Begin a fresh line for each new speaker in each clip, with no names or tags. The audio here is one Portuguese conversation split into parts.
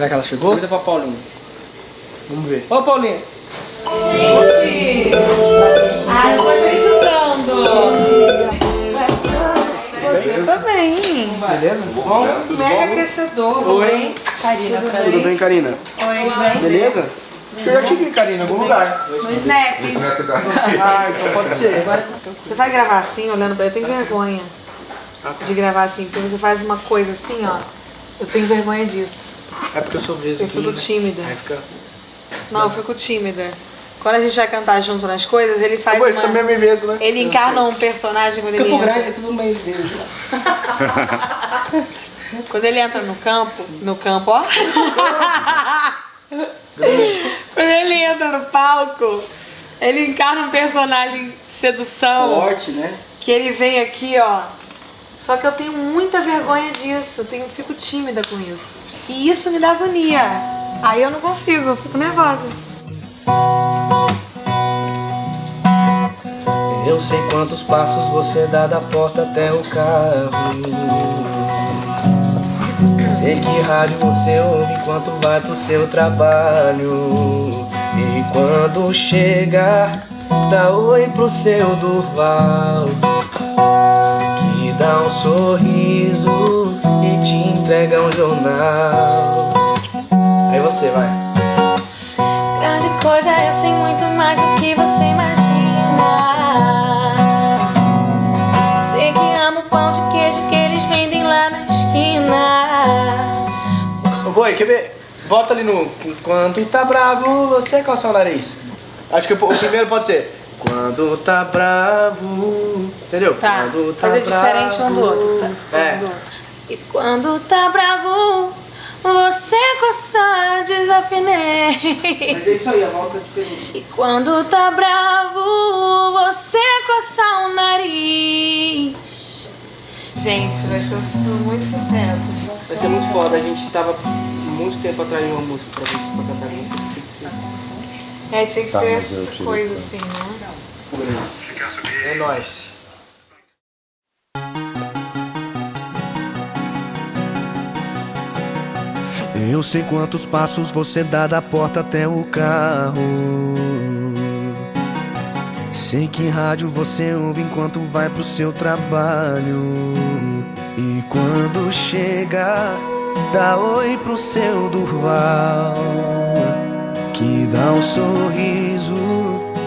Será que ela chegou?
Pergunta pra Paulinha.
Vamos ver.
Ô, Paulinha.
Gente! Ai, não tô acreditando! Você também.
Beleza?
Bom, tudo
Mega
bom?
aquecedor, tudo
Oi.
bem? Karina, pra
Tudo bem, Karina?
Oi, bem?
Beleza? Acho que eu já te vi, Karina, em algum lugar.
No Snap.
Ah, então pode ser.
Você vai gravar assim, olhando pra ele, eu tenho vergonha de gravar assim, porque você faz uma coisa assim, ó. Eu tenho vergonha disso.
É porque eu sou preso
Eu
aqui.
fico
né?
tímida.
Aí fica...
Não, eu fico tímida. Quando a gente vai cantar junto nas coisas, ele faz
Pô,
uma...
ele também é meio medo, né?
Ele encarna um personagem quando ele entra.
Grande é tudo meio verde.
Quando ele entra no campo, no campo, ó. Quando ele entra no palco, ele encarna um personagem de sedução.
Forte, né?
Que ele vem aqui, ó. Só que eu tenho muita vergonha disso. Eu tenho, fico tímida com isso. E isso me dá agonia. Aí eu não consigo, eu fico nervosa.
Eu sei quantos passos você dá da porta até o carro. Sei que rádio você ouve enquanto vai pro seu trabalho. E quando chega, dá oi pro seu Durval. Dá um sorriso e te entrega um jornal. Aí você vai.
Grande coisa, eu sei muito mais do que você imagina. Sei que amo o pão de queijo que eles vendem lá na esquina.
Ô boi, quer ver? Volta ali no. Quando tá bravo, você coça o nariz. Acho que o primeiro pode ser. Quando tá bravo. Entendeu?
Tá,
Quando tá
fazer diferente um do outro. Tá?
É.
Um do outro.
E quando tá bravo, você coça desafinei.
Mas é isso aí, a volta é diferente.
E quando tá bravo, você coça o nariz.
Gente, vai ser muito sucesso.
Vai ser muito foda. A gente tava muito tempo atrás de uma música pra, você, pra cantar com você.
É, tinha que
Tá,
ser essa coisa assim, né?
É nóis. Eu sei quantos passos você dá da porta até o carro. Sei que rádio você ouve enquanto vai pro seu trabalho. E quando chega, dá oi pro seu Durval. Dá um sorriso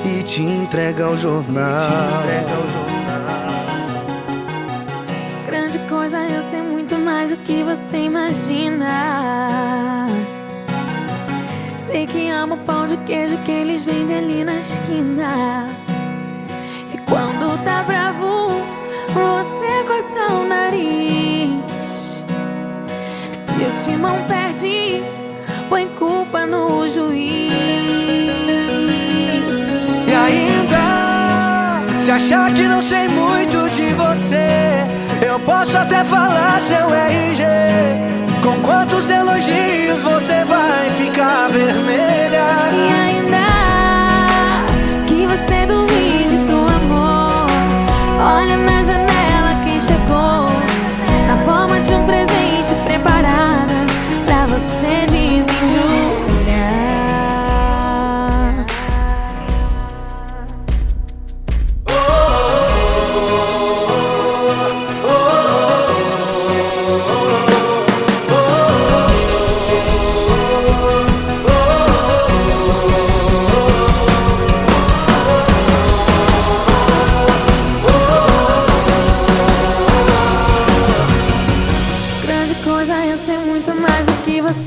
e te entrega o jornal.
Grande coisa, eu sei muito mais do que você imagina. Sei que amo o pão de queijo que eles vendem ali na esquina. E quando tá se
achar que não sei muito de você, eu posso até falar seu RG. Com quantos elogios você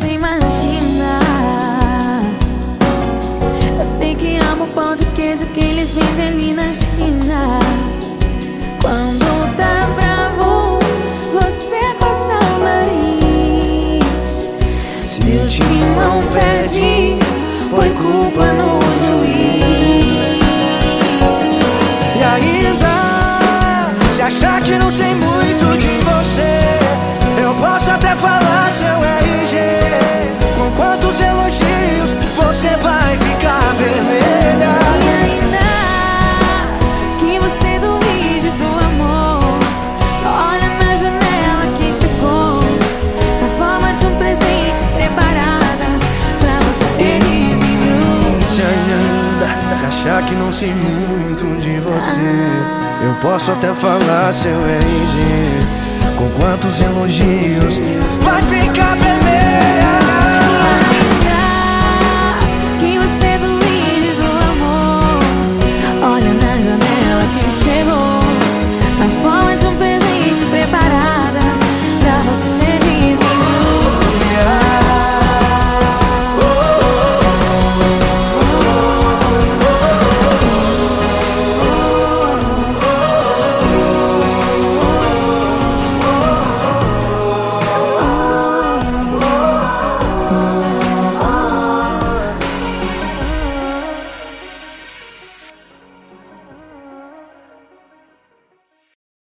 você imagina. Eu sei que amo pão de queijo que eles vendem ali na esquina. Quando tá bravo, você coça o nariz. Se o timão perde, põe culpa no juiz.
E ainda, se achar que não sei muito de você, eu posso até falar seu que não sei muito de você. Eu posso até falar seu RG Com quantos elogios. Vai ficar vermelho